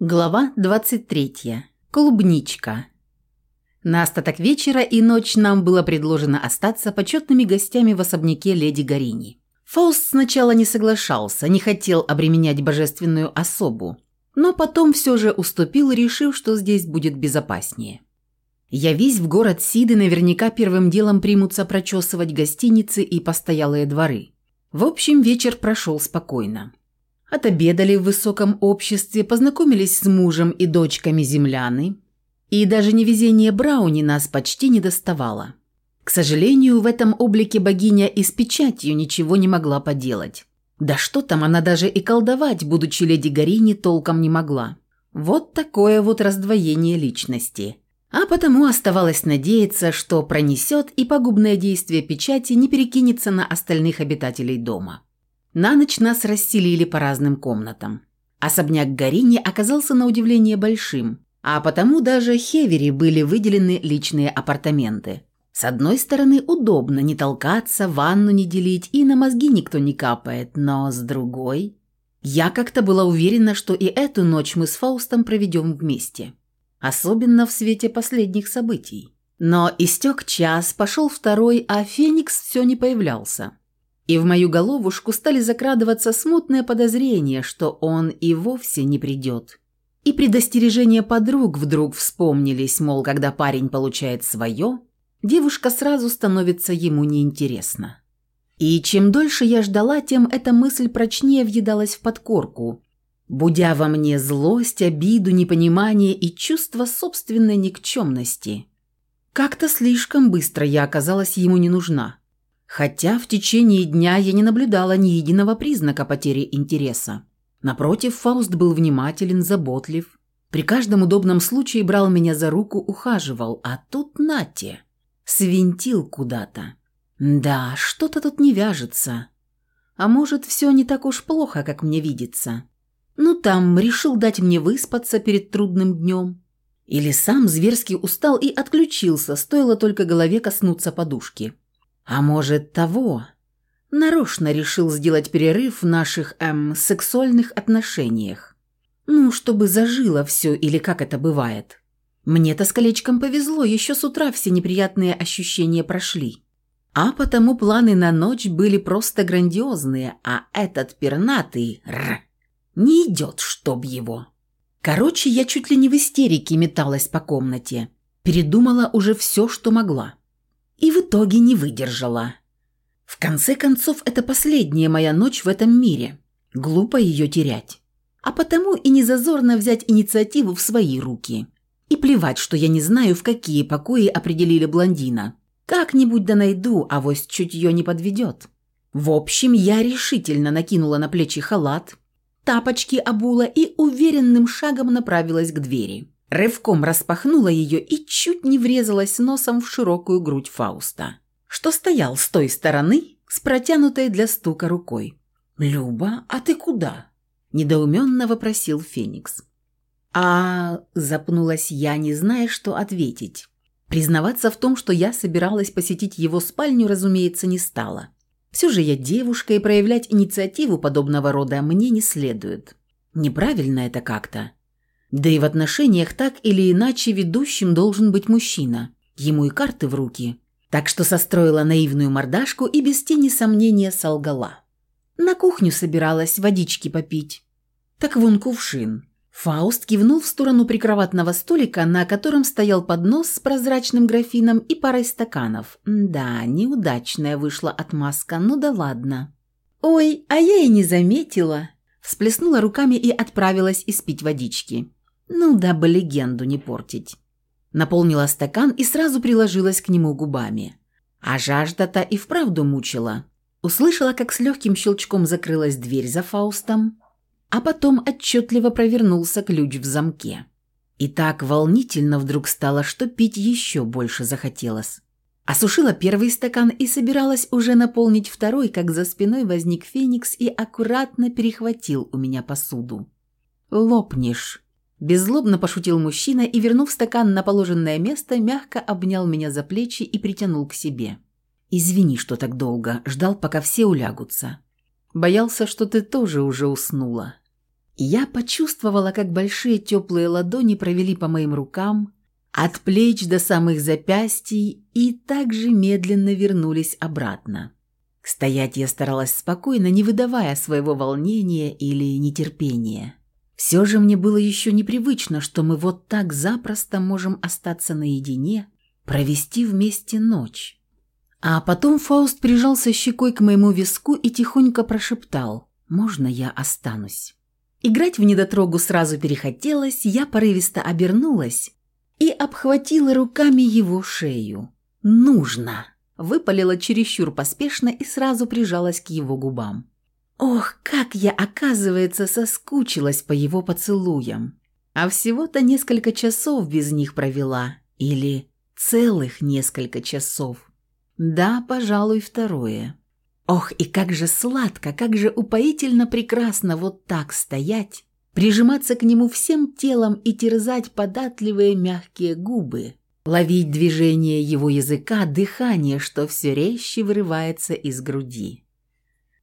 Глава 23. Клубничка. На остаток вечера и ночь нам было предложено остаться почетными гостями в особняке леди Горини. Фауст сначала не соглашался, не хотел обременять божественную особу, но потом все же уступил, решив, что здесь будет безопаснее. Я весь в город Сиды наверняка первым делом примутся прочесывать гостиницы и постоялые дворы. В общем, вечер прошел спокойно. Отобедали в высоком обществе, познакомились с мужем и дочками земляны. И даже невезение Брауни нас почти не доставало. К сожалению, в этом облике богиня и с печатью ничего не могла поделать. Да что там, она даже и колдовать, будучи леди Гарини, толком не могла. Вот такое вот раздвоение личности. А потому оставалось надеяться, что пронесет и пагубное действие печати не перекинется на остальных обитателей дома. На ночь нас расселили по разным комнатам. Особняк Гарини оказался на удивление большим, а потому даже Хевери были выделены личные апартаменты. С одной стороны, удобно не толкаться, ванну не делить и на мозги никто не капает, но с другой... Я как-то была уверена, что и эту ночь мы с Фаустом проведем вместе. Особенно в свете последних событий. Но истек час, пошел второй, а Феникс все не появлялся. И в мою головушку стали закрадываться смутные подозрения, что он и вовсе не придет. И предостережения подруг вдруг вспомнились, мол, когда парень получает свое, девушка сразу становится ему неинтересна. И чем дольше я ждала, тем эта мысль прочнее въедалась в подкорку, будя во мне злость, обиду, непонимание и чувство собственной никчемности. Как-то слишком быстро я оказалась ему не нужна. Хотя в течение дня я не наблюдала ни единого признака потери интереса. Напротив, Фауст был внимателен, заботлив. При каждом удобном случае брал меня за руку, ухаживал, а тут нате. Свинтил куда-то. Да, что-то тут не вяжется. А может, все не так уж плохо, как мне видится. Ну там, решил дать мне выспаться перед трудным днем. Или сам зверски устал и отключился, стоило только голове коснуться подушки. А может того, нарочно решил сделать перерыв в наших, эм, сексуальных отношениях. Ну, чтобы зажило все или как это бывает. Мне-то с колечком повезло, еще с утра все неприятные ощущения прошли. А потому планы на ночь были просто грандиозные, а этот пернатый р, не идет, чтоб его. Короче, я чуть ли не в истерике металась по комнате. Передумала уже все, что могла и в итоге не выдержала. В конце концов, это последняя моя ночь в этом мире. Глупо ее терять. А потому и не зазорно взять инициативу в свои руки. И плевать, что я не знаю, в какие покои определили блондина. Как-нибудь да найду, а вось чутье не подведет. В общем, я решительно накинула на плечи халат, тапочки обула и уверенным шагом направилась к двери. Рывком распахнула ее и чуть не врезалась носом в широкую грудь Фауста, что стоял с той стороны с протянутой для стука рукой. «Люба, а ты куда?» – недоуменно вопросил Феникс. «А...» – запнулась я, не зная, что ответить. Признаваться в том, что я собиралась посетить его спальню, разумеется, не стала. Все же я девушка, и проявлять инициативу подобного рода мне не следует. Неправильно это как-то. Да и в отношениях так или иначе ведущим должен быть мужчина. Ему и карты в руки. Так что состроила наивную мордашку и без тени сомнения солгала. На кухню собиралась водички попить. Так вон кувшин. Фауст кивнул в сторону прикроватного столика, на котором стоял поднос с прозрачным графином и парой стаканов. Да, неудачная вышла отмазка, ну да ладно. «Ой, а я и не заметила!» Всплеснула руками и отправилась испить водички. Ну, дабы легенду не портить. Наполнила стакан и сразу приложилась к нему губами. А жажда-то и вправду мучила. Услышала, как с легким щелчком закрылась дверь за Фаустом, а потом отчетливо провернулся ключ в замке. И так волнительно вдруг стало, что пить еще больше захотелось. Осушила первый стакан и собиралась уже наполнить второй, как за спиной возник Феникс и аккуратно перехватил у меня посуду. «Лопнешь», Беззлобно пошутил мужчина и, вернув стакан на положенное место, мягко обнял меня за плечи и притянул к себе. «Извини, что так долго. Ждал, пока все улягутся. Боялся, что ты тоже уже уснула». Я почувствовала, как большие теплые ладони провели по моим рукам, от плеч до самых запястий и также медленно вернулись обратно. Стоять я старалась спокойно, не выдавая своего волнения или нетерпения. Все же мне было еще непривычно, что мы вот так запросто можем остаться наедине, провести вместе ночь. А потом Фауст прижался щекой к моему виску и тихонько прошептал «Можно я останусь?». Играть в недотрогу сразу перехотелось, я порывисто обернулась и обхватила руками его шею. «Нужно!» Выпалила чересчур поспешно и сразу прижалась к его губам. Ох, как я, оказывается, соскучилась по его поцелуям. А всего-то несколько часов без них провела. Или целых несколько часов. Да, пожалуй, второе. Ох, и как же сладко, как же упоительно прекрасно вот так стоять, прижиматься к нему всем телом и терзать податливые мягкие губы, ловить движение его языка, дыхание, что все резче вырывается из груди.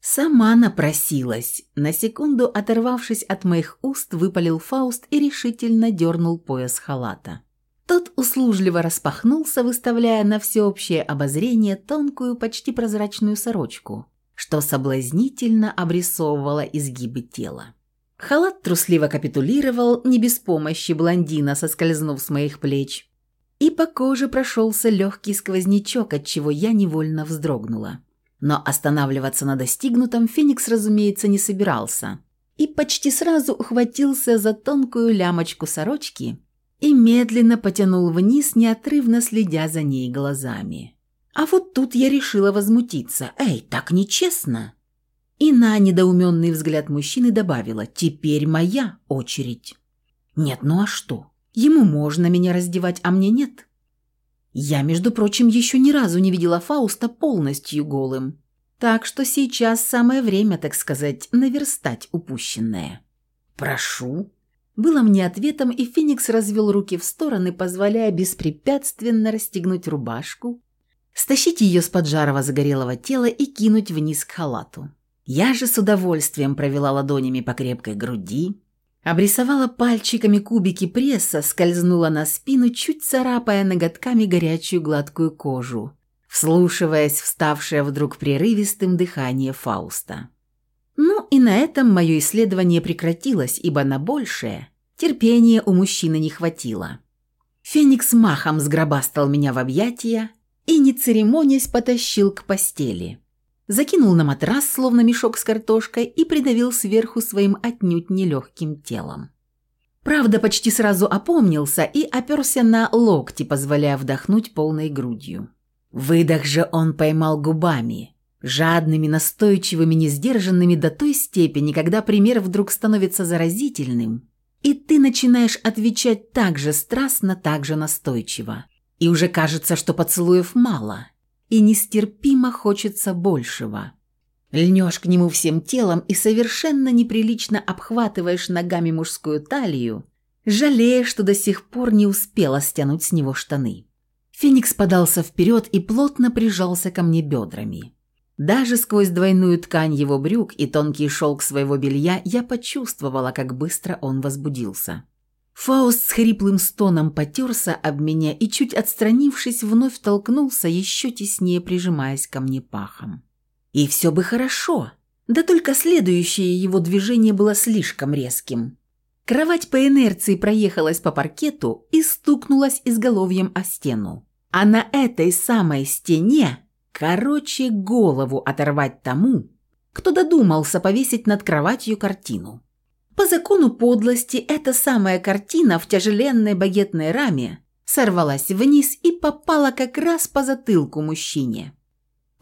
Сама напросилась. На секунду, оторвавшись от моих уст, выпалил Фауст и решительно дернул пояс халата. Тот услужливо распахнулся, выставляя на всеобщее обозрение тонкую, почти прозрачную сорочку, что соблазнительно обрисовывала изгибы тела. Халат трусливо капитулировал, не без помощи блондина, соскользнув с моих плеч, и по коже прошелся легкий сквознячок, от чего я невольно вздрогнула. Но останавливаться на достигнутом Феникс, разумеется, не собирался. И почти сразу ухватился за тонкую лямочку сорочки и медленно потянул вниз, неотрывно следя за ней глазами. А вот тут я решила возмутиться. «Эй, так нечестно!» И на недоуменный взгляд мужчины добавила «Теперь моя очередь». «Нет, ну а что? Ему можно меня раздевать, а мне нет?» Я, между прочим, еще ни разу не видела Фауста полностью голым. Так что сейчас самое время, так сказать, наверстать упущенное. «Прошу». Было мне ответом, и Феникс развел руки в стороны, позволяя беспрепятственно расстегнуть рубашку, стащить ее с поджарого загорелого тела и кинуть вниз к халату. Я же с удовольствием провела ладонями по крепкой груди, Обрисовала пальчиками кубики пресса, скользнула на спину, чуть царапая ноготками горячую гладкую кожу, вслушиваясь в ставшее вдруг прерывистым дыхание Фауста. Ну и на этом мое исследование прекратилось, ибо на большее терпения у мужчины не хватило. Феникс махом сгробастал меня в объятия и, не церемонясь, потащил к постели закинул на матрас, словно мешок с картошкой, и придавил сверху своим отнюдь нелегким телом. Правда, почти сразу опомнился и оперся на локти, позволяя вдохнуть полной грудью. Выдох же он поймал губами, жадными, настойчивыми, несдержанными до той степени, когда пример вдруг становится заразительным, и ты начинаешь отвечать так же страстно, так же настойчиво. И уже кажется, что поцелуев мало – и нестерпимо хочется большего. Льнешь к нему всем телом и совершенно неприлично обхватываешь ногами мужскую талию, жалея, что до сих пор не успела стянуть с него штаны. Феникс подался вперед и плотно прижался ко мне бедрами. Даже сквозь двойную ткань его брюк и тонкий шелк своего белья я почувствовала, как быстро он возбудился. Фауст с хриплым стоном потерся об меня и, чуть отстранившись, вновь толкнулся, еще теснее прижимаясь ко мне пахом. И все бы хорошо, да только следующее его движение было слишком резким. Кровать по инерции проехалась по паркету и стукнулась изголовьем о стену. А на этой самой стене, короче, голову оторвать тому, кто додумался повесить над кроватью картину. По закону подлости эта самая картина в тяжеленной багетной раме сорвалась вниз и попала как раз по затылку мужчине.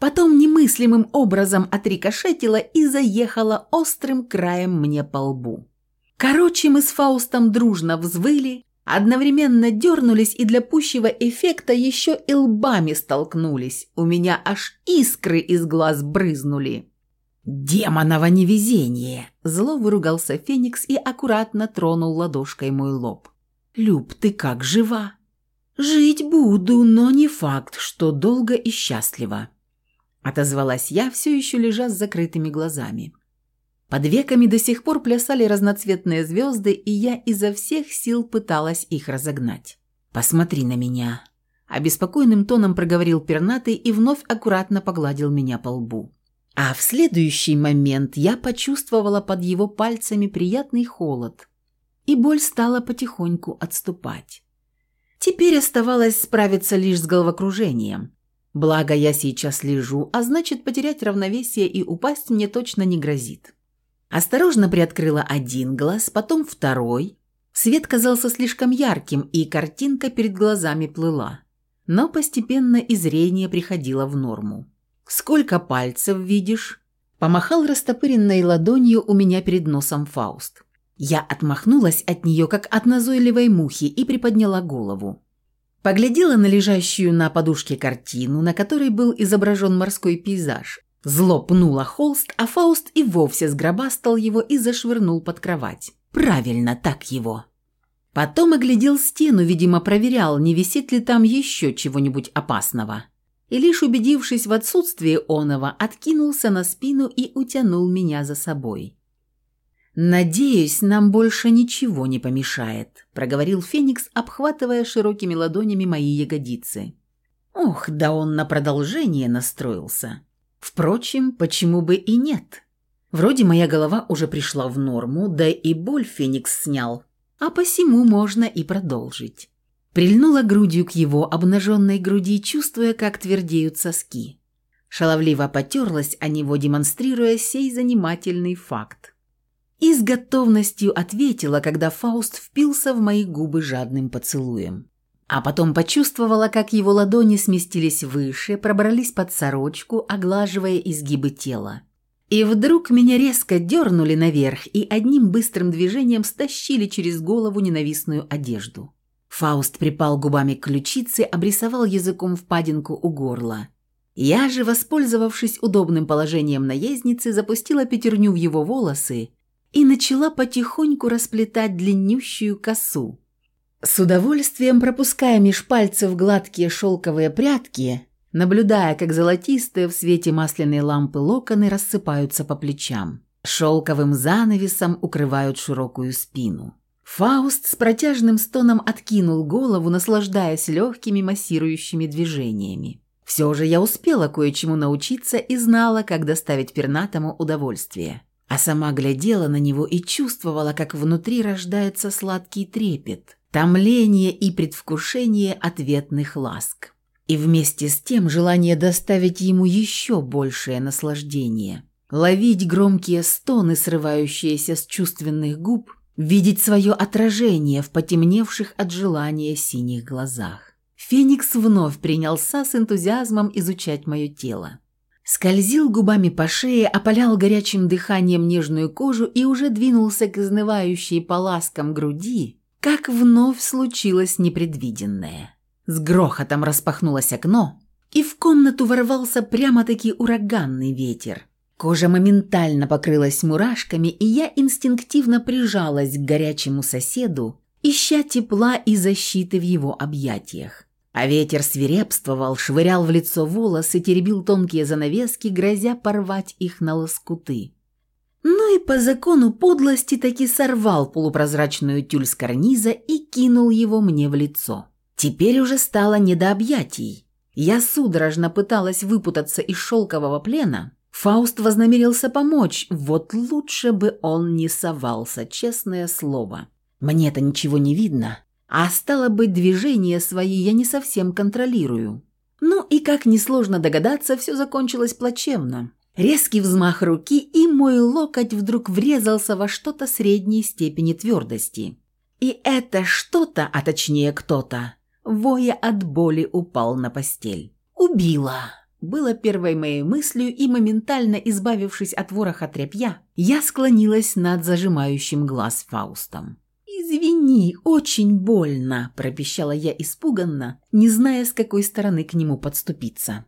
Потом немыслимым образом отрикошетила и заехала острым краем мне по лбу. Короче, мы с Фаустом дружно взвыли, одновременно дернулись и для пущего эффекта еще и лбами столкнулись. У меня аж искры из глаз брызнули. «Демоново невезение!» Зло выругался Феникс и аккуратно тронул ладошкой мой лоб. «Люб, ты как жива?» «Жить буду, но не факт, что долго и счастливо», отозвалась я, все еще лежа с закрытыми глазами. Под веками до сих пор плясали разноцветные звезды, и я изо всех сил пыталась их разогнать. «Посмотри на меня», – обеспокоенным тоном проговорил пернатый и вновь аккуратно погладил меня по лбу. А в следующий момент я почувствовала под его пальцами приятный холод, и боль стала потихоньку отступать. Теперь оставалось справиться лишь с головокружением. Благо я сейчас лежу, а значит потерять равновесие и упасть мне точно не грозит. Осторожно приоткрыла один глаз, потом второй. Свет казался слишком ярким, и картинка перед глазами плыла. Но постепенно и зрение приходило в норму. «Сколько пальцев видишь?» Помахал растопыренной ладонью у меня перед носом Фауст. Я отмахнулась от нее, как от назойливой мухи, и приподняла голову. Поглядела на лежащую на подушке картину, на которой был изображен морской пейзаж. Зло пнула холст, а Фауст и вовсе сгробастал его и зашвырнул под кровать. Правильно, так его. Потом оглядел стену, видимо, проверял, не висит ли там еще чего-нибудь опасного и лишь убедившись в отсутствии оного, откинулся на спину и утянул меня за собой. «Надеюсь, нам больше ничего не помешает», – проговорил Феникс, обхватывая широкими ладонями мои ягодицы. «Ох, да он на продолжение настроился. Впрочем, почему бы и нет? Вроде моя голова уже пришла в норму, да и боль Феникс снял, а посему можно и продолжить». Прильнула грудью к его обнаженной груди, чувствуя, как твердеют соски. Шаловливо потерлась о него, демонстрируя сей занимательный факт. И с готовностью ответила, когда Фауст впился в мои губы жадным поцелуем. А потом почувствовала, как его ладони сместились выше, пробрались под сорочку, оглаживая изгибы тела. И вдруг меня резко дернули наверх и одним быстрым движением стащили через голову ненавистную одежду. Фауст припал губами к ключице, обрисовал языком впадинку у горла. Я же, воспользовавшись удобным положением наездницы, запустила пятерню в его волосы и начала потихоньку расплетать длиннющую косу. С удовольствием пропуская меж пальцев гладкие шелковые прядки, наблюдая, как золотистые в свете масляной лампы локоны рассыпаются по плечам. Шелковым занавесом укрывают широкую спину. Фауст с протяжным стоном откинул голову, наслаждаясь легкими массирующими движениями. Все же я успела кое-чему научиться и знала, как доставить пернатому удовольствие. А сама глядела на него и чувствовала, как внутри рождается сладкий трепет, томление и предвкушение ответных ласк. И вместе с тем желание доставить ему еще большее наслаждение. Ловить громкие стоны, срывающиеся с чувственных губ – видеть свое отражение в потемневших от желания синих глазах. Феникс вновь принялся с энтузиазмом изучать мое тело. Скользил губами по шее, опалял горячим дыханием нежную кожу и уже двинулся к изнывающей по ласкам груди, как вновь случилось непредвиденное. С грохотом распахнулось окно, и в комнату ворвался прямо-таки ураганный ветер. Кожа моментально покрылась мурашками, и я инстинктивно прижалась к горячему соседу, ища тепла и защиты в его объятиях. А ветер свирепствовал, швырял в лицо волосы, теребил тонкие занавески, грозя порвать их на лоскуты. Ну и по закону подлости таки сорвал полупрозрачную тюль с карниза и кинул его мне в лицо. Теперь уже стало не до объятий. Я судорожно пыталась выпутаться из шелкового плена, Фауст вознамерился помочь, вот лучше бы он не совался, честное слово. Мне-то ничего не видно, а стало быть, движения свои я не совсем контролирую. Ну и, как несложно догадаться, все закончилось плачевно. Резкий взмах руки, и мой локоть вдруг врезался во что-то средней степени твердости. И это что-то, а точнее кто-то, воя от боли упал на постель. Убила было первой моей мыслью, и моментально избавившись от вороха тряпья, я склонилась над зажимающим глаз Фаустом. «Извини, очень больно», – пропищала я испуганно, не зная, с какой стороны к нему подступиться.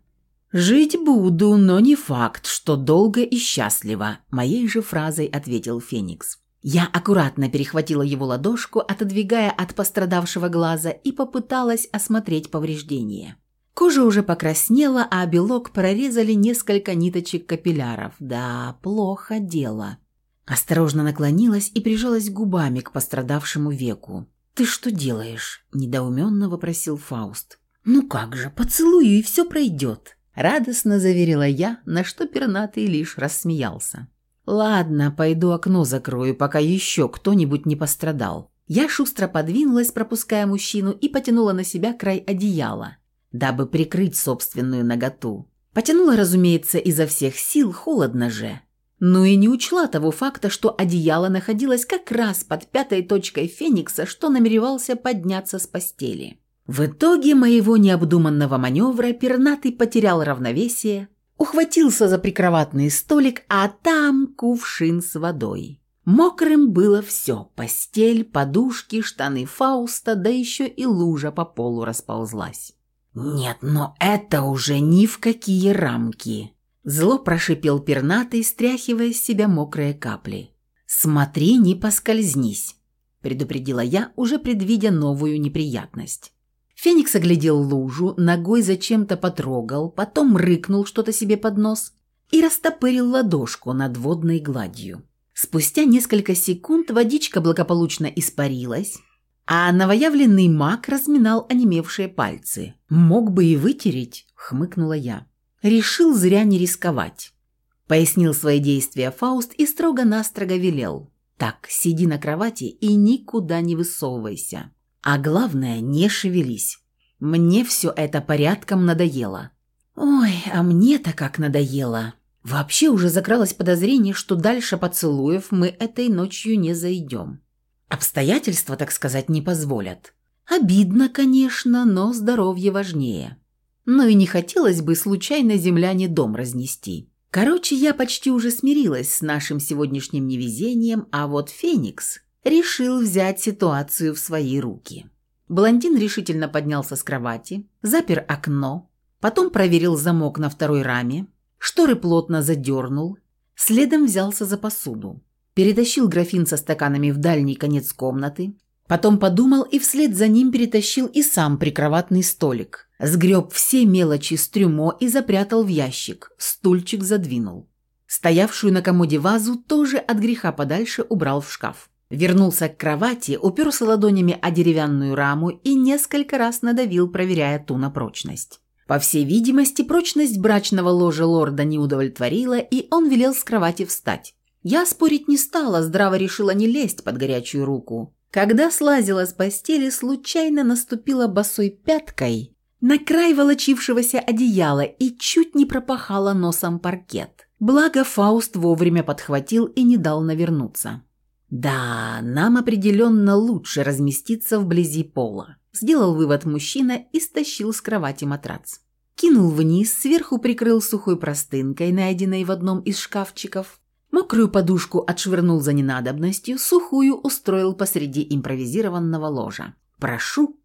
«Жить буду, но не факт, что долго и счастливо», – моей же фразой ответил Феникс. Я аккуратно перехватила его ладошку, отодвигая от пострадавшего глаза, и попыталась осмотреть повреждения. Кожа уже покраснела, а белок прорезали несколько ниточек капилляров. Да, плохо дело. Осторожно наклонилась и прижалась губами к пострадавшему веку. «Ты что делаешь?» – недоуменно вопросил Фауст. «Ну как же, поцелую, и все пройдет!» Радостно заверила я, на что пернатый лишь рассмеялся. «Ладно, пойду окно закрою, пока еще кто-нибудь не пострадал». Я шустро подвинулась, пропуская мужчину, и потянула на себя край одеяла, дабы прикрыть собственную наготу. Потянула, разумеется, изо всех сил, холодно же. Ну и не учла того факта, что одеяло находилось как раз под пятой точкой Феникса, что намеревался подняться с постели. В итоге моего необдуманного маневра пернатый потерял равновесие, ухватился за прикроватный столик, а там кувшин с водой. Мокрым было все – постель, подушки, штаны Фауста, да еще и лужа по полу расползлась. «Нет, но это уже ни в какие рамки!» Зло прошипел пернатый, стряхивая с себя мокрые капли. «Смотри, не поскользнись», – предупредила я, уже предвидя новую неприятность. Феникс оглядел лужу, ногой зачем-то потрогал, потом рыкнул что-то себе под нос и растопырил ладошку над водной гладью. Спустя несколько секунд водичка благополучно испарилась, а новоявленный маг разминал онемевшие пальцы. «Мог бы и вытереть», — хмыкнула я. «Решил зря не рисковать», — пояснил свои действия Фауст и строго-настрого велел. «Так, сиди на кровати и никуда не высовывайся. А главное, не шевелись. Мне все это порядком надоело». «Ой, а мне-то как надоело!» Вообще уже закралось подозрение, что дальше поцелуев мы этой ночью не зайдем. Обстоятельства, так сказать, не позволят. Обидно, конечно, но здоровье важнее. Но и не хотелось бы случайно земляне дом разнести. Короче, я почти уже смирилась с нашим сегодняшним невезением, а вот Феникс решил взять ситуацию в свои руки. Блондин решительно поднялся с кровати, запер окно, потом проверил замок на второй раме, шторы плотно задернул, следом взялся за посуду перетащил графин со стаканами в дальний конец комнаты, потом подумал и вслед за ним перетащил и сам прикроватный столик, сгреб все мелочи с трюмо и запрятал в ящик, стульчик задвинул. Стоявшую на комоде вазу тоже от греха подальше убрал в шкаф. Вернулся к кровати, уперся ладонями о деревянную раму и несколько раз надавил, проверяя ту на прочность. По всей видимости, прочность брачного ложа лорда не удовлетворила, и он велел с кровати встать. Я спорить не стала, здраво решила не лезть под горячую руку. Когда слазила с постели, случайно наступила босой пяткой на край волочившегося одеяла и чуть не пропахала носом паркет. Благо Фауст вовремя подхватил и не дал навернуться. «Да, нам определенно лучше разместиться вблизи пола», – сделал вывод мужчина и стащил с кровати матрац. Кинул вниз, сверху прикрыл сухой простынкой, найденной в одном из шкафчиков, Мокрую подушку отшвырнул за ненадобностью, сухую устроил посреди импровизированного ложа. «Прошу!»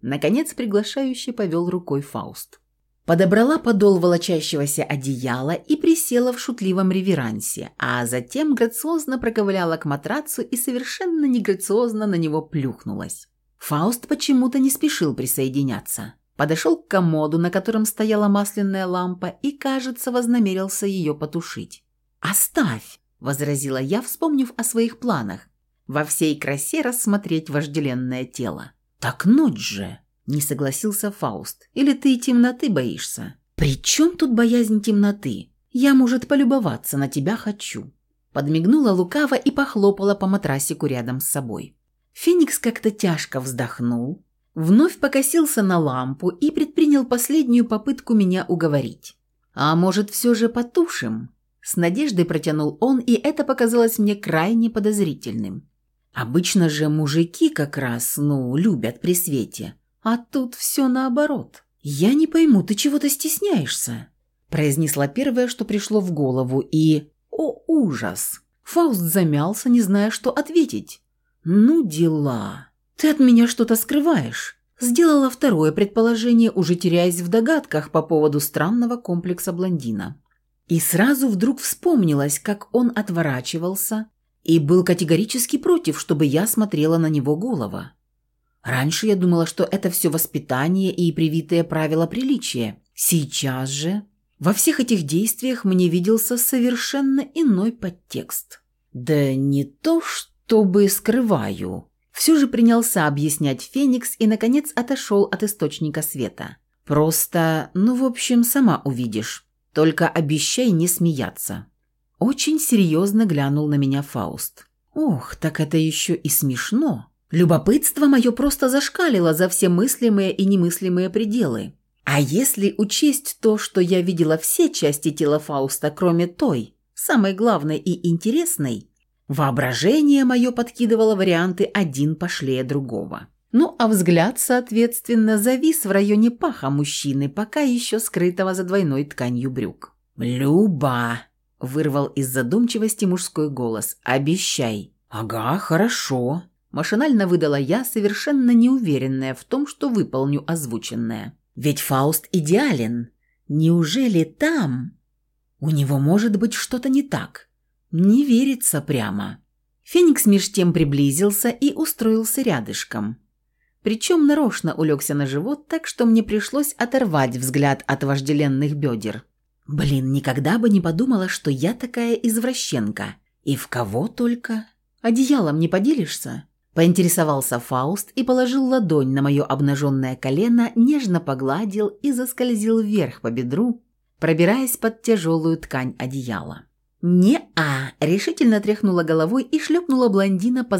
Наконец приглашающе повел рукой Фауст. Подобрала подол волочащегося одеяла и присела в шутливом реверансе, а затем грациозно проковыляла к матрацу и совершенно неграциозно на него плюхнулась. Фауст почему-то не спешил присоединяться. Подошел к комоду, на котором стояла масляная лампа, и, кажется, вознамерился ее потушить. «Оставь!» – возразила я, вспомнив о своих планах. Во всей красе рассмотреть вожделенное тело. «Так ночь же!» – не согласился Фауст. «Или ты темноты боишься?» «При чем тут боязнь темноты? Я, может, полюбоваться на тебя хочу». Подмигнула лукаво и похлопала по матрасику рядом с собой. Феникс как-то тяжко вздохнул, вновь покосился на лампу и предпринял последнюю попытку меня уговорить. «А может, все же потушим? С надеждой протянул он, и это показалось мне крайне подозрительным. Обычно же мужики как раз, ну, любят при свете. А тут все наоборот. «Я не пойму, ты чего-то стесняешься?» произнесла первое, что пришло в голову, и... О, ужас! Фауст замялся, не зная, что ответить. «Ну, дела. Ты от меня что-то скрываешь?» Сделала второе предположение, уже теряясь в догадках по поводу странного комплекса блондина. И сразу вдруг вспомнилось, как он отворачивался и был категорически против, чтобы я смотрела на него голова. Раньше я думала, что это все воспитание и привитые правила приличия. Сейчас же во всех этих действиях мне виделся совершенно иной подтекст. «Да не то, чтобы скрываю». Все же принялся объяснять Феникс и, наконец, отошел от источника света. «Просто, ну, в общем, сама увидишь. Только обещай не смеяться». Очень серьезно глянул на меня Фауст. «Ох, так это еще и смешно. Любопытство мое просто зашкалило за все мыслимые и немыслимые пределы. А если учесть то, что я видела все части тела Фауста, кроме той, самой главной и интересной, воображение мое подкидывало варианты один пошлее другого. Ну а взгляд, соответственно, завис в районе паха мужчины, пока еще скрытого за двойной тканью брюк. «Люба!» – вырвал из задумчивости мужской голос. «Обещай!» «Ага, хорошо!» Машинально выдала я, совершенно неуверенная в том, что выполню озвученное. Ведь Фауст идеален. Неужели там? У него может быть что-то не так. Не верится прямо. Феникс меж тем приблизился и устроился рядышком. Причем нарочно улегся на живот, так что мне пришлось оторвать взгляд от вожделенных бедер. Блин, никогда бы не подумала, что я такая извращенка. И в кого только? Одеялом не поделишься? Поинтересовался Фауст и положил ладонь на мое обнаженное колено, нежно погладил и заскользил вверх по бедру, пробираясь под тяжелую ткань одеяла. «Не-а!» – решительно тряхнула головой и шлепнула блондина по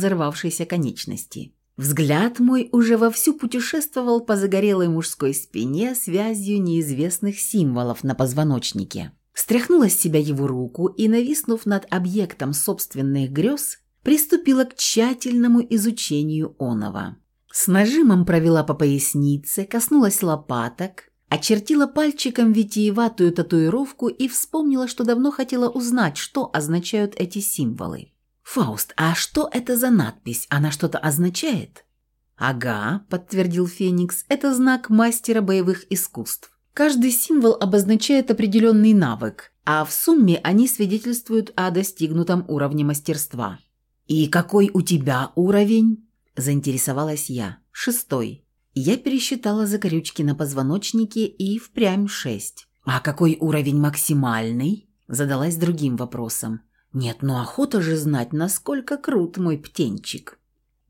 конечности. Взгляд мой уже вовсю путешествовал по загорелой мужской спине связью неизвестных символов на позвоночнике. Стряхнула с себя его руку и, нависнув над объектом собственных грез, приступила к тщательному изучению оного. С нажимом провела по пояснице, коснулась лопаток, очертила пальчиком витиеватую татуировку и вспомнила, что давно хотела узнать, что означают эти символы. «Фауст, а что это за надпись? Она что-то означает?» «Ага», – подтвердил Феникс, – «это знак мастера боевых искусств. Каждый символ обозначает определенный навык, а в сумме они свидетельствуют о достигнутом уровне мастерства. «И какой у тебя уровень?» – заинтересовалась я. «Шестой». Я пересчитала закорючки на позвоночнике и впрямь шесть. «А какой уровень максимальный?» – задалась другим вопросом. «Нет, ну охота же знать, насколько крут мой птенчик».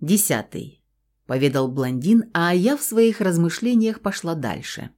«Десятый», – поведал блондин, а я в своих размышлениях пошла дальше.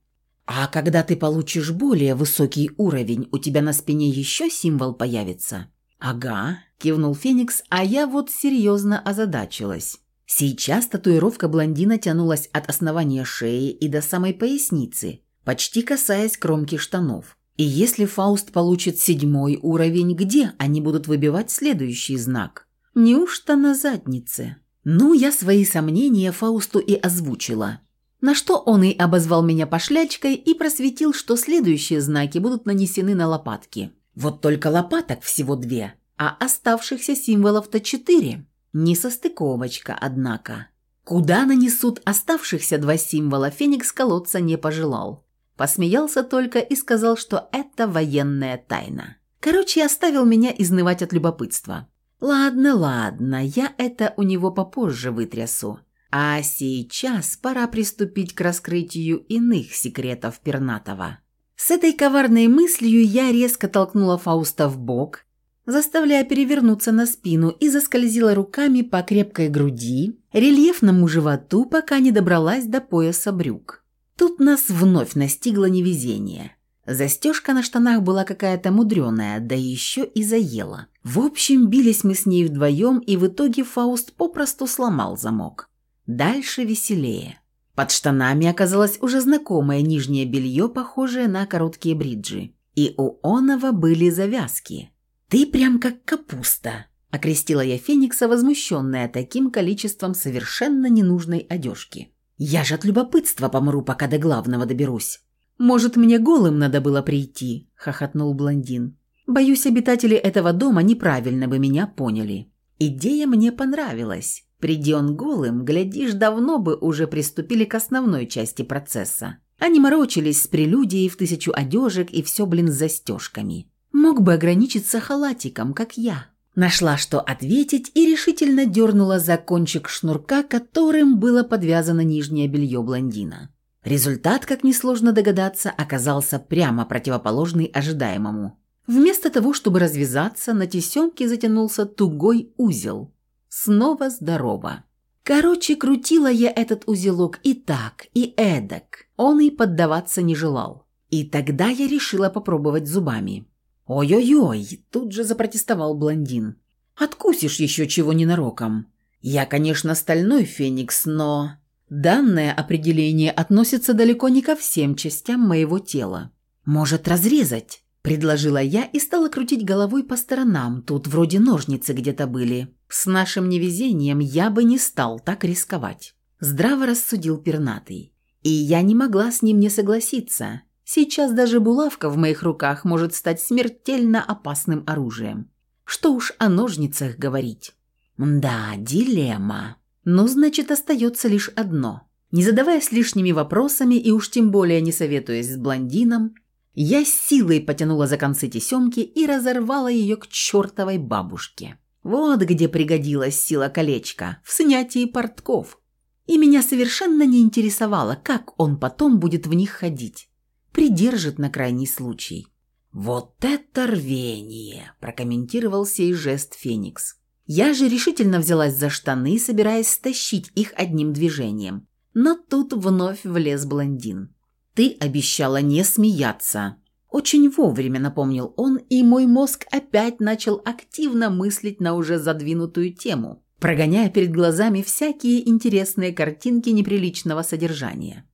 «А когда ты получишь более высокий уровень, у тебя на спине еще символ появится?» «Ага», – кивнул Феникс, а я вот серьезно озадачилась. Сейчас татуировка блондина тянулась от основания шеи и до самой поясницы, почти касаясь кромки штанов. И если Фауст получит седьмой уровень, где они будут выбивать следующий знак? Неужто на заднице? Ну, я свои сомнения Фаусту и озвучила. На что он и обозвал меня пошлячкой и просветил, что следующие знаки будут нанесены на лопатки. Вот только лопаток всего две, а оставшихся символов-то четыре. Несостыковочка, однако. Куда нанесут оставшихся два символа, Феникс колоться не пожелал. Посмеялся только и сказал, что это военная тайна. Короче, оставил меня изнывать от любопытства. Ладно, ладно, я это у него попозже вытрясу. А сейчас пора приступить к раскрытию иных секретов Пернатова. С этой коварной мыслью я резко толкнула Фауста в бок, заставляя перевернуться на спину и заскользила руками по крепкой груди, рельефному животу, пока не добралась до пояса брюк. Тут нас вновь настигло невезение. Застежка на штанах была какая-то мудреная, да еще и заела. В общем, бились мы с ней вдвоем, и в итоге Фауст попросту сломал замок. Дальше веселее. Под штанами оказалось уже знакомое нижнее белье, похожее на короткие бриджи. И у Онова были завязки. «Ты прям как капуста», – окрестила я Феникса, возмущенная таким количеством совершенно ненужной одежки. «Я же от любопытства помру, пока до главного доберусь». «Может, мне голым надо было прийти?» – хохотнул блондин. «Боюсь, обитатели этого дома неправильно бы меня поняли. Идея мне понравилась. Приди он голым, глядишь, давно бы уже приступили к основной части процесса. Они морочились с прелюдией в тысячу одежек и все, блин, с застежками. Мог бы ограничиться халатиком, как я. Нашла, что ответить, и решительно дернула за кончик шнурка, которым было подвязано нижнее белье блондина. Результат, как несложно догадаться, оказался прямо противоположный ожидаемому. Вместо того, чтобы развязаться, на тесемке затянулся тугой узел. Снова здорово. Короче, крутила я этот узелок и так, и эдак. Он и поддаваться не желал. И тогда я решила попробовать зубами. «Ой-ой-ой!» – тут же запротестовал блондин. «Откусишь еще чего ненароком. Я, конечно, стальной феникс, но...» Данное определение относится далеко не ко всем частям моего тела. «Может, разрезать?» – предложила я и стала крутить головой по сторонам. Тут вроде ножницы где-то были. С нашим невезением я бы не стал так рисковать. Здраво рассудил пернатый. И я не могла с ним не согласиться. Сейчас даже булавка в моих руках может стать смертельно опасным оружием. Что уж о ножницах говорить. Да, дилемма. Ну, значит, остается лишь одно. Не задаваясь лишними вопросами и уж тем более не советуясь с блондином, я силой потянула за концы тесемки и разорвала ее к чертовой бабушке. Вот где пригодилась сила колечка, в снятии портков. И меня совершенно не интересовало, как он потом будет в них ходить придержит на крайний случай. «Вот это рвение!» – прокомментировал сей жест Феникс. Я же решительно взялась за штаны, собираясь стащить их одним движением. Но тут вновь влез блондин. «Ты обещала не смеяться». Очень вовремя напомнил он, и мой мозг опять начал активно мыслить на уже задвинутую тему, прогоняя перед глазами всякие интересные картинки неприличного содержания.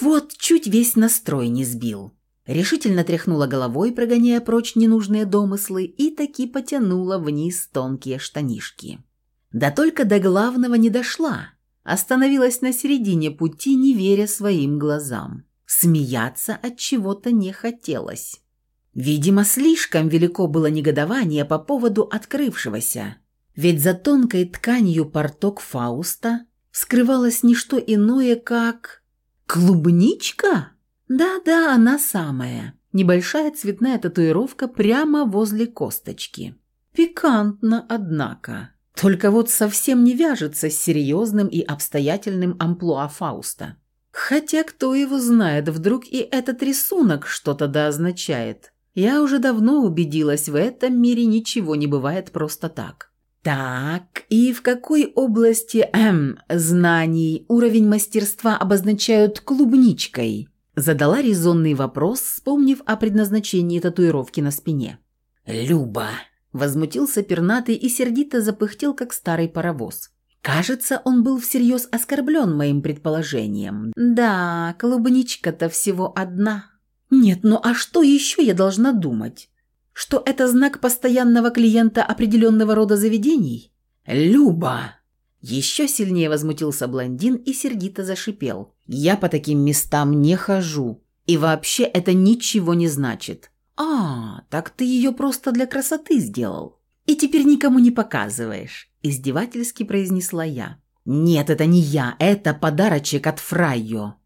Вот, чуть весь настрой не сбил. Решительно тряхнула головой, прогоняя прочь ненужные домыслы, и таки потянула вниз тонкие штанишки. Да только до главного не дошла. Остановилась на середине пути, не веря своим глазам. Смеяться от чего-то не хотелось. Видимо, слишком велико было негодование по поводу открывшегося. Ведь за тонкой тканью порток Фауста скрывалось не что иное, как «Клубничка?» «Да-да, она самая. Небольшая цветная татуировка прямо возле косточки. Пикантно, однако. Только вот совсем не вяжется с серьезным и обстоятельным амплуа Фауста. Хотя кто его знает, вдруг и этот рисунок что-то да означает. Я уже давно убедилась, в этом мире ничего не бывает просто так. Так, и в какой области эм, знаний уровень мастерства обозначают клубничкой? Задала резонный вопрос, вспомнив о предназначении татуировки на спине. «Люба!» – возмутился пернатый и сердито запыхтел, как старый паровоз. Кажется, он был всерьез оскорблен моим предположением. Да, клубничка-то всего одна. Нет, ну а что еще я должна думать? Что это знак постоянного клиента определенного рода заведений? Люба!» Еще сильнее возмутился блондин и сердито зашипел. «Я по таким местам не хожу. И вообще это ничего не значит». «А, так ты ее просто для красоты сделал. И теперь никому не показываешь», – издевательски произнесла я. «Нет, это не я, это подарочек от Фрайо».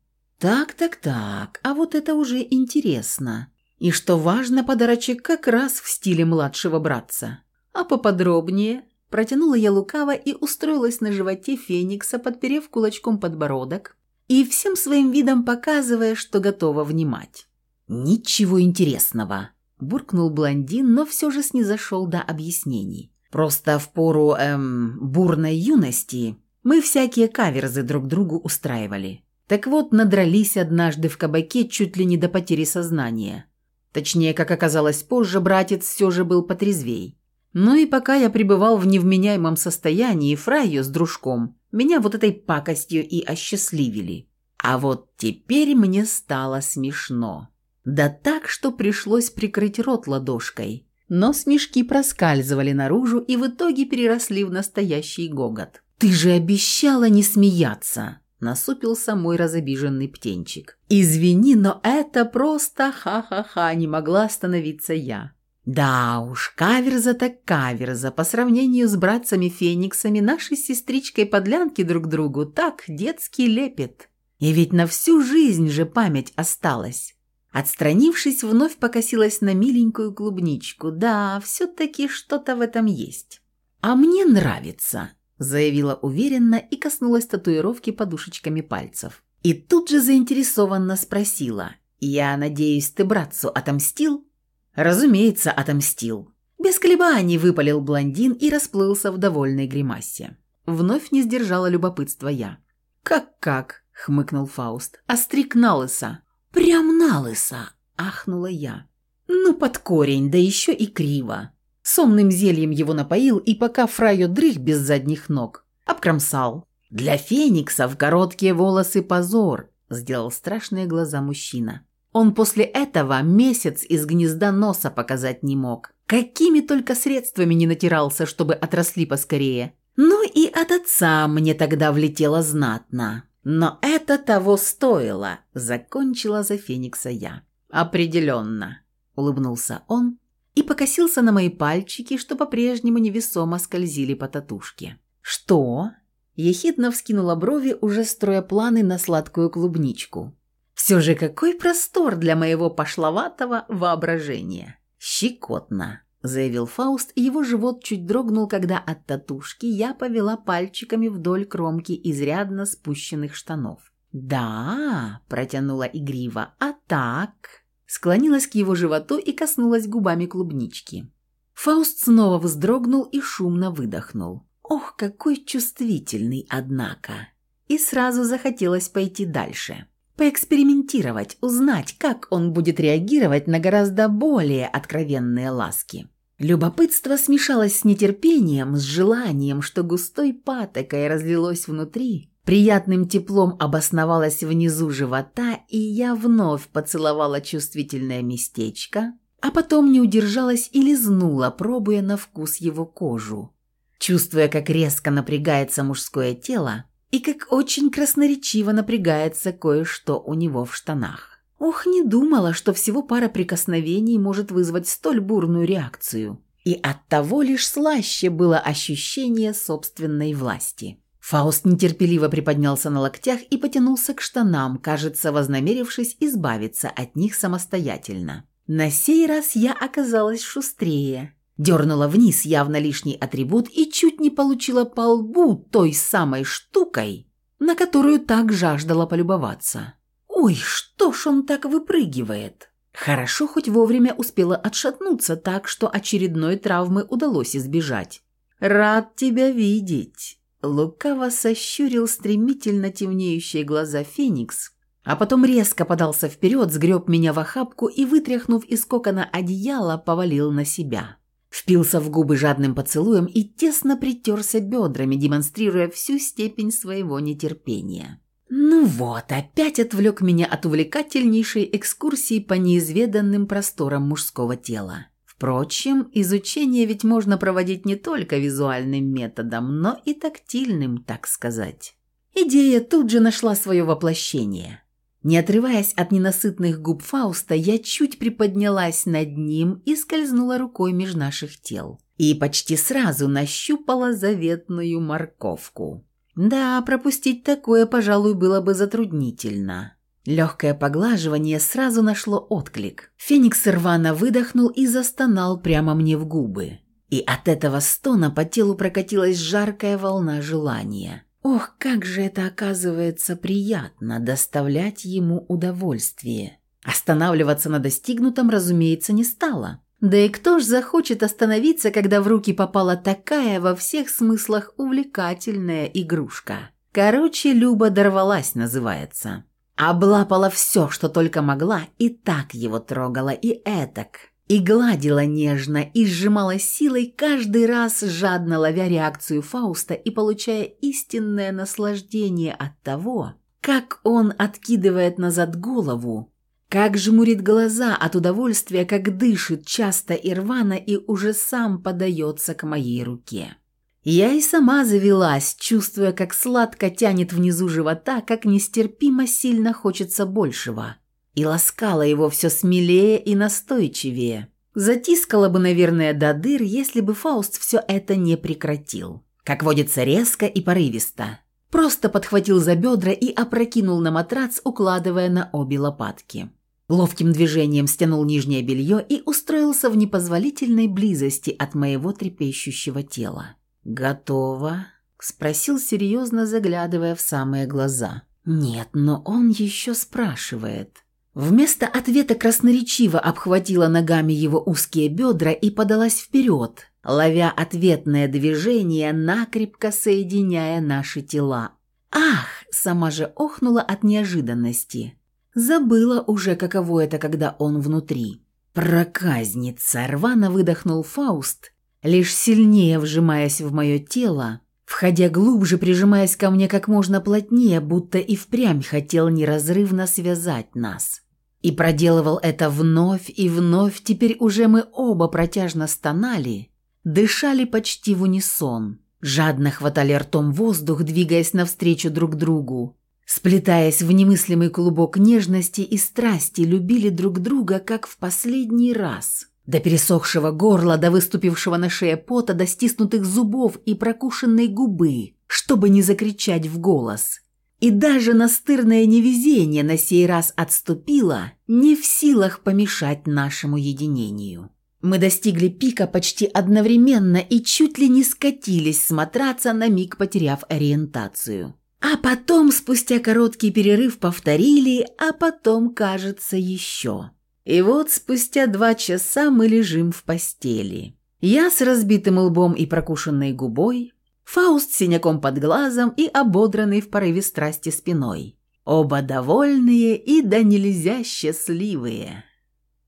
«Так-так-так, а вот это уже интересно. И что важно, подарочек как раз в стиле младшего братца. А поподробнее протянула я лукаво и устроилась на животе Феникса, подперев кулачком подбородок и всем своим видом показывая, что готова внимать. «Ничего интересного», – буркнул блондин, но все же снизошел до объяснений. «Просто в пору, эм, бурной юности мы всякие каверзы друг другу устраивали. Так вот, надрались однажды в кабаке чуть ли не до потери сознания. Точнее, как оказалось позже, братец все же был потрезвей. Ну и пока я пребывал в невменяемом состоянии, Фрайо с дружком меня вот этой пакостью и осчастливили. А вот теперь мне стало смешно. Да так, что пришлось прикрыть рот ладошкой. Но смешки проскальзывали наружу и в итоге переросли в настоящий гогот. «Ты же обещала не смеяться!» Насупился мой разобиженный птенчик. «Извини, но это просто ха-ха-ха, не могла остановиться я». Да уж, каверза так каверза, по сравнению с братцами-фениксами, нашей сестричкой-подлянки друг другу так детский лепет. И ведь на всю жизнь же память осталась. Отстранившись, вновь покосилась на миленькую клубничку. Да, все-таки что-то в этом есть. А мне нравится заявила уверенно и коснулась татуировки подушечками пальцев. И тут же заинтересованно спросила. «Я надеюсь, ты братцу отомстил?» Разумеется, отомстил. Без колебаний выпалил блондин и расплылся в довольной гримасе. Вновь не сдержала любопытства я. «Как-как?» — хмыкнул Фауст. «Остриг на лысо». «Прям на лысо!» — ахнула я. «Ну, под корень, да еще и криво». Сомным зельем его напоил, и пока Фрайо дрых без задних ног, обкромсал. «Для фениксов короткие волосы позор», — сделал страшные глаза мужчина. Он после этого месяц из гнезда носа показать не мог. Какими только средствами не натирался, чтобы отросли поскорее. Ну и от отца мне тогда влетело знатно. Но это того стоило, закончила за Феникса я. Определенно, улыбнулся он и покосился на мои пальчики, что по-прежнему невесомо скользили по татушке. «Что?» Ехидно вскинула брови, уже строя планы на сладкую клубничку. Все же какой простор для моего пошловатого воображения. Щекотно, заявил Фауст, и его живот чуть дрогнул, когда от татушки я повела пальчиками вдоль кромки изрядно спущенных штанов. «Да», – протянула игриво, – «а так?» Склонилась к его животу и коснулась губами клубнички. Фауст снова вздрогнул и шумно выдохнул. «Ох, какой чувствительный, однако!» И сразу захотелось пойти дальше поэкспериментировать, узнать, как он будет реагировать на гораздо более откровенные ласки. Любопытство смешалось с нетерпением, с желанием, что густой патокой разлилось внутри, приятным теплом обосновалось внизу живота, и я вновь поцеловала чувствительное местечко, а потом не удержалась и лизнула, пробуя на вкус его кожу. Чувствуя, как резко напрягается мужское тело, и как очень красноречиво напрягается кое-что у него в штанах. Ох, не думала, что всего пара прикосновений может вызвать столь бурную реакцию. И оттого лишь слаще было ощущение собственной власти. Фауст нетерпеливо приподнялся на локтях и потянулся к штанам, кажется, вознамерившись избавиться от них самостоятельно. На сей раз я оказалась шустрее Дернула вниз явно лишний атрибут и чуть не получила по лбу той самой штукой, на которую так жаждала полюбоваться. «Ой, что ж он так выпрыгивает?» Хорошо хоть вовремя успела отшатнуться так, что очередной травмы удалось избежать. «Рад тебя видеть!» Лукаво сощурил стремительно темнеющие глаза Феникс, а потом резко подался вперед, сгреб меня в охапку и, вытряхнув из кокона одеяла, повалил на себя. Впился в губы жадным поцелуем и тесно притерся бедрами, демонстрируя всю степень своего нетерпения. Ну вот, опять отвлек меня от увлекательнейшей экскурсии по неизведанным просторам мужского тела. Впрочем, изучение ведь можно проводить не только визуальным методом, но и тактильным, так сказать. Идея тут же нашла свое воплощение. Не отрываясь от ненасытных губ Фауста, я чуть приподнялась над ним и скользнула рукой меж наших тел. И почти сразу нащупала заветную морковку. Да, пропустить такое, пожалуй, было бы затруднительно. Легкое поглаживание сразу нашло отклик. Феникс рвано выдохнул и застонал прямо мне в губы. И от этого стона по телу прокатилась жаркая волна желания. Ох, как же это оказывается приятно доставлять ему удовольствие. Останавливаться на достигнутом, разумеется, не стало. Да и кто ж захочет остановиться, когда в руки попала такая во всех смыслах увлекательная игрушка? Короче, Люба дорвалась, называется. Облапала все, что только могла, и так его трогала, и этак и гладила нежно, и сжимала силой, каждый раз жадно ловя реакцию Фауста и получая истинное наслаждение от того, как он откидывает назад голову, как жмурит глаза от удовольствия, как дышит часто и рвано и уже сам подается к моей руке. Я и сама завелась, чувствуя, как сладко тянет внизу живота, как нестерпимо сильно хочется большего – и ласкала его все смелее и настойчивее. Затискала бы, наверное, до дыр, если бы Фауст все это не прекратил. Как водится, резко и порывисто. Просто подхватил за бедра и опрокинул на матрац, укладывая на обе лопатки. Ловким движением стянул нижнее белье и устроился в непозволительной близости от моего трепещущего тела. «Готово?» – спросил серьезно, заглядывая в самые глаза. «Нет, но он еще спрашивает». Вместо ответа красноречиво обхватила ногами его узкие бедра и подалась вперед, ловя ответное движение, накрепко соединяя наши тела. «Ах!» – сама же охнула от неожиданности. Забыла уже, каково это, когда он внутри. «Проказница!» – рвано выдохнул Фауст, лишь сильнее вжимаясь в мое тело, входя глубже, прижимаясь ко мне как можно плотнее, будто и впрямь хотел неразрывно связать нас. И проделывал это вновь и вновь, теперь уже мы оба протяжно стонали, дышали почти в унисон, жадно хватали ртом воздух, двигаясь навстречу друг другу, сплетаясь в немыслимый клубок нежности и страсти, любили друг друга, как в последний раз. До пересохшего горла, до выступившего на шее пота, до стиснутых зубов и прокушенной губы, чтобы не закричать в голос. И даже настырное невезение на сей раз отступило, не в силах помешать нашему единению. Мы достигли пика почти одновременно и чуть ли не скатились смотраться на миг потеряв ориентацию. А потом, спустя короткий перерыв, повторили, а потом, кажется, еще. И вот спустя два часа мы лежим в постели. Я с разбитым лбом и прокушенной губой, Фауст с синяком под глазом и ободранный в порыве страсти спиной. Оба довольные и да нельзя счастливые.